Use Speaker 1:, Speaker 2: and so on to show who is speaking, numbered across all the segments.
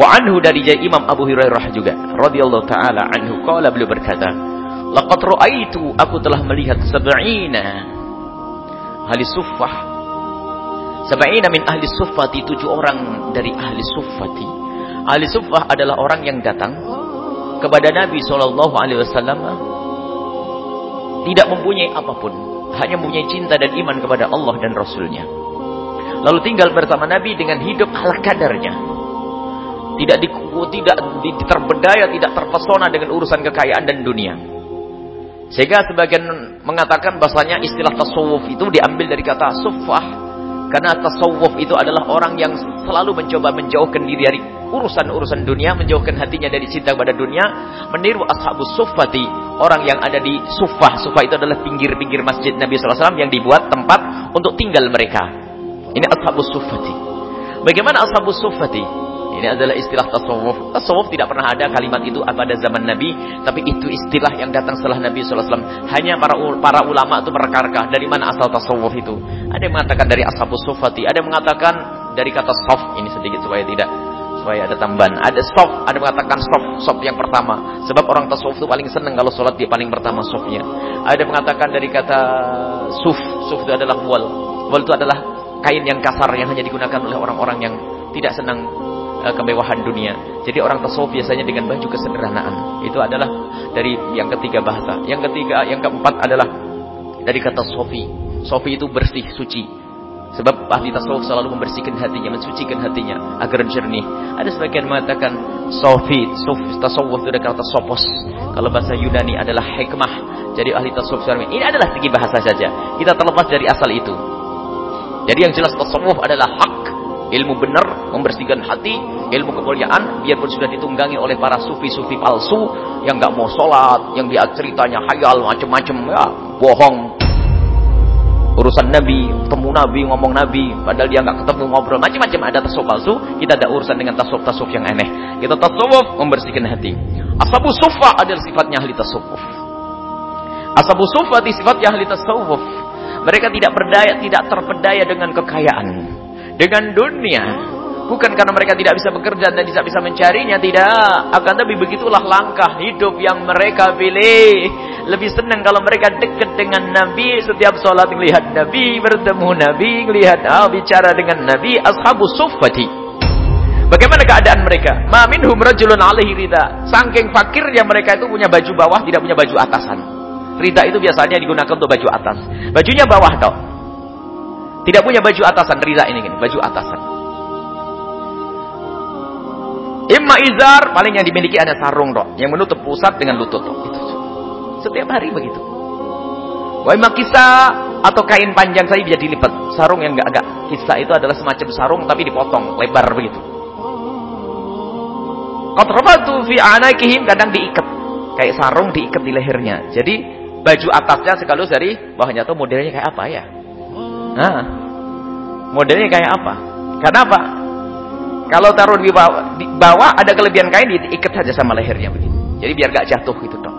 Speaker 1: Wa anhu dari Imam Abu Hurairah juga radhiyallahu taala anhu qala beliau berkata, "Laqad ra'aitu aku telah melihat sab'ina ahli suffah sab'ina min ahli suffati tujuh orang dari ahli suffati. Ahli suffah adalah orang yang datang kepada Nabi sallallahu alaihi wasallam tidak mempunyai apa pun, hanya mempunyai cinta dan iman kepada Allah dan Rasulnya. Lalu tinggal bersama Nabi dengan hidup ala kadarnya tidak di, tidak terbedaya, tidak terpesona dengan urusan kekayaan dan dunia. Sehingga sebagian mengatakan bahasanya istilah tasawuf itu diambil dari kata sufah. Karena tasawuf itu adalah orang yang selalu mencoba menjauhkan diri dari urusan-urusan dunia, menjauhkan hatinya dari cinta kepada dunia, meniru ashabus sufati, orang yang ada di sufah. Sufah itu adalah pinggir-pinggir masjid Nabi SAW yang dibuat tempat untuk tinggal mereka. Ini ashabus sufati. Bagaimana ashabus sufati? Ini adalah istilah tasawuf. Tasawuf tidak pernah ada kalimat itu pada zaman Nabi, tapi itu istilah yang datang setelah Nabi SAW. Hanya para para ulama itu mereka dari mana asal tasawuf itu. Ada yang mengatakan dari ashabus sufati, ada yang mengatakan dari kata soft. Ini sedikit supaya tidak supaya ada tambahan. Ada soft, ada yang mengatakan soft, soft yang pertama. Sebab orang tasawuf itu paling senang kalau sholat dia paling pertama softnya. Ada yang mengatakan dari kata suf, suf itu adalah wal. Wal itu adalah kain yang kasar yang hanya digunakan oleh orang-orang yang tidak senang uh, kemewahan dunia. Jadi orang tasawuf biasanya dengan baju kesederhanaan. Itu adalah dari yang ketiga bahasa. Yang ketiga, yang keempat adalah dari kata sofi. Sofi itu bersih, suci. Sebab ahli tasawuf selalu membersihkan hatinya, mensucikan hatinya agar jernih. Ada sebagian mengatakan sofi, sof, tasawuf itu dari kata sopos. Kalau bahasa Yunani adalah hikmah. Jadi ahli tasawuf ini adalah segi bahasa saja. Kita terlepas dari asal itu. Jadi yang jelas tasawuf adalah hak ilmu benar, membersihkan hati, ilmu kemuliaan, biarpun sudah ditunggangi oleh para sufi-sufi palsu yang nggak mau sholat, yang dia ceritanya hayal macam-macam, ya bohong. Urusan Nabi, ketemu Nabi, ngomong Nabi, padahal dia nggak ketemu ngobrol macam-macam ada tasawuf palsu. Kita ada urusan dengan tasawuf-tasawuf yang aneh. Kita tasawuf membersihkan hati. Asabu sufa adalah sifatnya ahli tasawuf. Asabu sufa di sifatnya ahli tasawuf. Mereka tidak berdaya, tidak terpedaya dengan kekayaan dengan dunia. Bukan karena mereka tidak bisa bekerja dan tidak bisa mencarinya, tidak. Akan tapi begitulah langkah hidup yang mereka pilih. Lebih senang kalau mereka dekat dengan Nabi, setiap sholat melihat Nabi, bertemu Nabi, melihat ah, bicara dengan Nabi, ashabu suffati. Bagaimana keadaan mereka? Ma minhum rajulun alaihi rida. Saking fakirnya mereka itu punya baju bawah, tidak punya baju atasan. Rida itu biasanya digunakan untuk baju atas. Bajunya bawah dong. Tidak punya baju atasan, rida ini gini, baju atasan. Imma izar, paling yang dimiliki ada sarung dok, yang menutup pusat dengan lutut dok. Itu setiap hari begitu. Wa imma kisah atau kain panjang saya bisa dilipat. Sarung yang agak kisah itu adalah semacam sarung tapi dipotong lebar begitu. Qatrabatu fi anakihim kadang diikat kayak sarung diikat di lehernya. Jadi baju atasnya sekaligus dari bawahnya tuh modelnya kayak apa ya? Nah, modelnya kayak apa? Kenapa? Kalau taruh di bawah, di bawah ada kelebihan kain diikat saja sama lehernya begitu. Jadi biar gak jatuh gitu dong.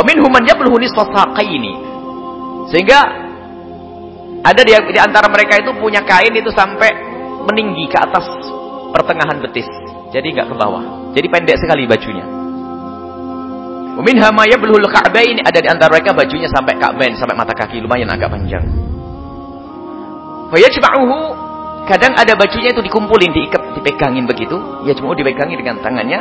Speaker 1: Yablughu nisfa ini. Sehingga ada di, di antara mereka itu punya kain itu sampai meninggi ke atas pertengahan betis. Jadi nggak ke bawah. Jadi pendek sekali bajunya. Min hamaya belul ini ada di antara mereka bajunya sampai ka'bain, sampai mata kaki, lumayan agak panjang. Fayajma'uhu kadang ada bajunya itu dikumpulin, diikat, dipegangin begitu. Ya cuma dipegangin dengan tangannya.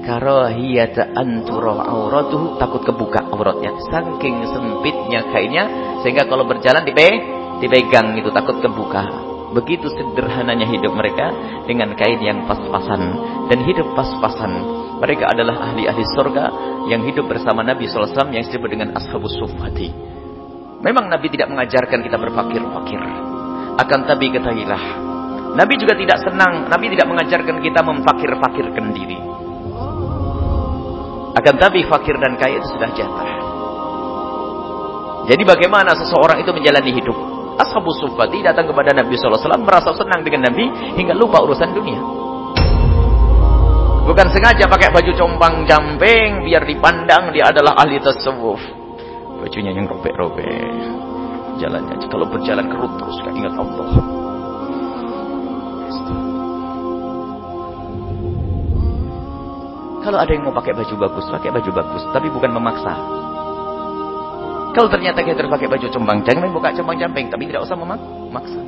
Speaker 1: Karahiyata antura auratuhu takut kebuka auratnya. Saking sempitnya kainnya sehingga kalau berjalan dipe dipegang itu takut kebuka. Begitu sederhananya hidup mereka dengan kain yang pas-pasan dan hidup pas-pasan. Mereka adalah ahli-ahli surga yang hidup bersama Nabi SAW yang disebut dengan ashabus sufati. Memang Nabi tidak mengajarkan kita berfakir-fakir. Akan tapi ketahuilah, Nabi juga tidak senang, Nabi tidak mengajarkan kita memfakir-fakirkan diri. Akan tapi fakir dan kaya itu sudah jatah. Jadi bagaimana seseorang itu menjalani hidup? Ashabus Sufati datang kepada Nabi SAW merasa senang dengan Nabi hingga lupa urusan dunia. Bukan sengaja pakai baju compang jamping biar dipandang dia adalah ahli tasawuf. Bajunya yang robek-robek. Jalannya kalau berjalan kerut terus gak ingat Allah. Kalau ada yang mau pakai baju bagus, pakai baju bagus, tapi bukan memaksa. Kalau ternyata kita terus pakai baju cembang jangan buka cembang camping, tapi tidak usah memaksa.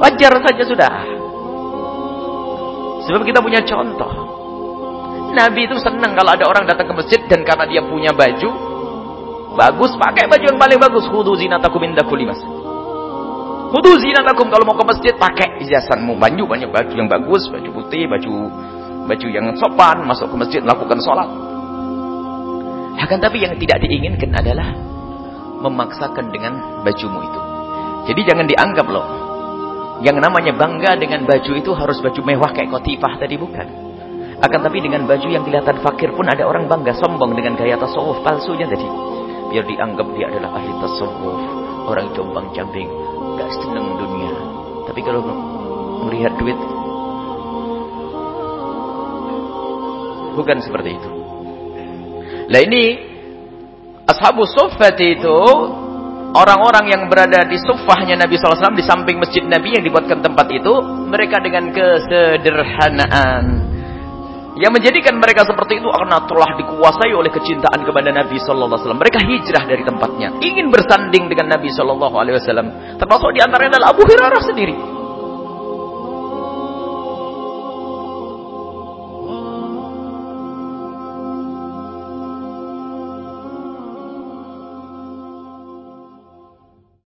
Speaker 1: Wajar saja sudah. Sebab kita punya contoh. Nabi itu senang kalau ada orang datang ke masjid dan karena dia punya baju bagus, pakai baju yang paling bagus. Khudu zinatakum inda kulli masjid. Khudu zinatakum kalau mau ke masjid pakai hiasanmu. Baju banyak baju yang bagus, baju putih, baju baju yang sopan, masuk ke masjid melakukan sholat. Akan tapi yang tidak diinginkan adalah memaksakan dengan bajumu itu. Jadi jangan dianggap loh. Yang namanya bangga dengan baju itu harus baju mewah kayak kotifah tadi bukan. Akan tapi dengan baju yang kelihatan fakir pun ada orang bangga sombong dengan gaya tasawuf palsunya tadi. Biar dianggap dia adalah ahli tasawuf, orang jombang jambing, gak seneng dunia. Tapi kalau melihat duit Bukan seperti itu. Nah ini Ashabu Suffat itu orang-orang yang berada di sufahnya Nabi SAW di samping masjid Nabi yang dibuatkan tempat itu mereka dengan kesederhanaan. Yang menjadikan mereka seperti itu karena telah dikuasai oleh kecintaan kepada Nabi SAW mereka hijrah dari tempatnya ingin bersanding dengan Nabi SAW termasuk di antaranya adalah Abu Hurairah sendiri